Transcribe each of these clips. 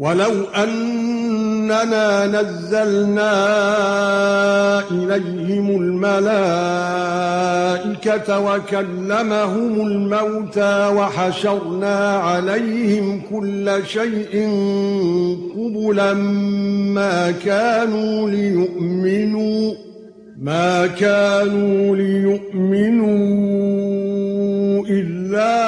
ولو أننا نزلنا إليهم الملائكة وكلمهم الموتى وحشرنا عليهم كل شيء قبلا ما كانوا ليؤمنوا ما كانوا ليؤمنوا إلا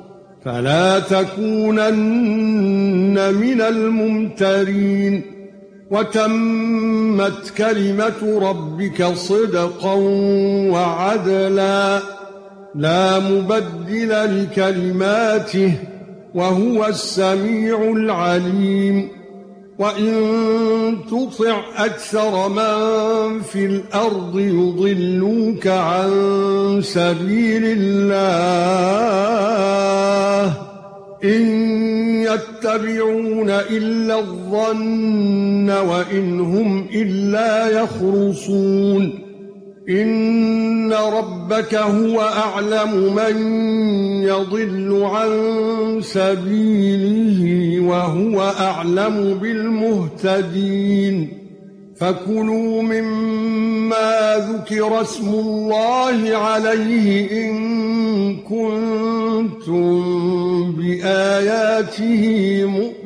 فلا تكونن من الممترين وتمت كلمة ربك صدقا وعدلا لا مبدل لكلماته وهو السميع العليم وإن تطع أكثر من في الأرض يضلوك عن سبيل الله إن يتبعون إلا الظن وإن هم إلا يخرصون. إن ربك هو أعلم من يضل عن سبيله وهو أعلم بالمهتدين. فكلوا مما ذكر اسم الله عليه إن كنتم بآياته مؤمنين.